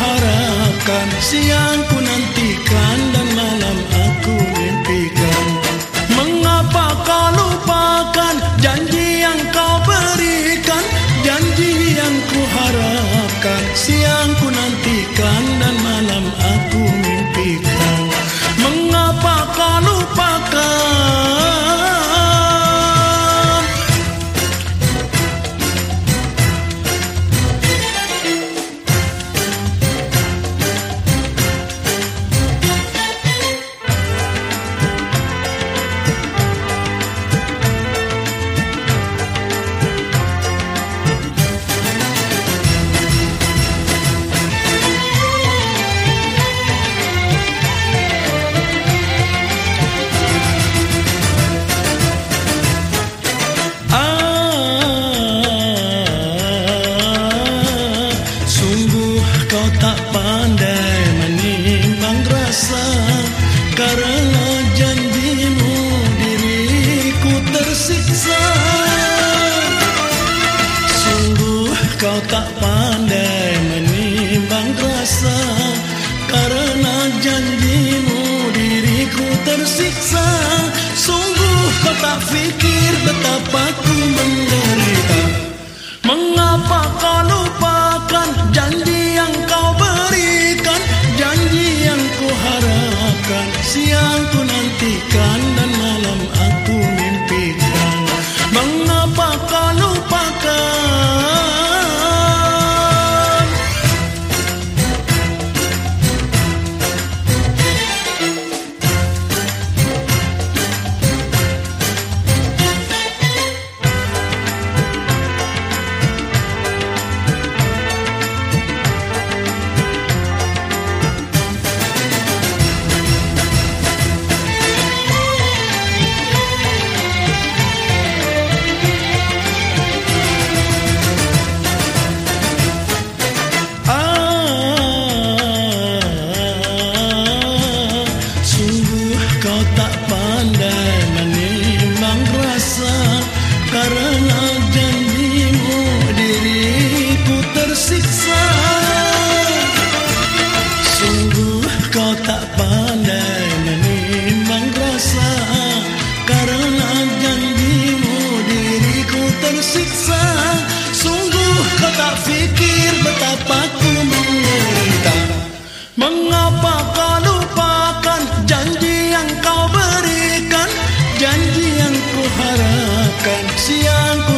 harapkan. Siang ku nantikan dan malam aku mimpikan. Mengapa kau lupakan janji yang kau berikan? Janji yang ku harapkan. Siang ku nantikan dan malam aku Karena janjimu diriku tersiksa. Sungguh kau tak pandai menimbang rasa. Karena janjimu diriku tersiksa. Sungguh kau tak fikir betapa ku menderita. Mengapa kau lupakan janji Siang ku nantikan kau tak pandai menimbang rasa Karena janjimu diriku tersiksa. Sungguh kau tak pandai menimbang rasa Karena janjimu diriku tersiksa. Sungguh kau tak fikir betapa ku menderita. Mengapa kau lupakan yang kau